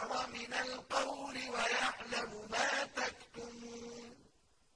Come on.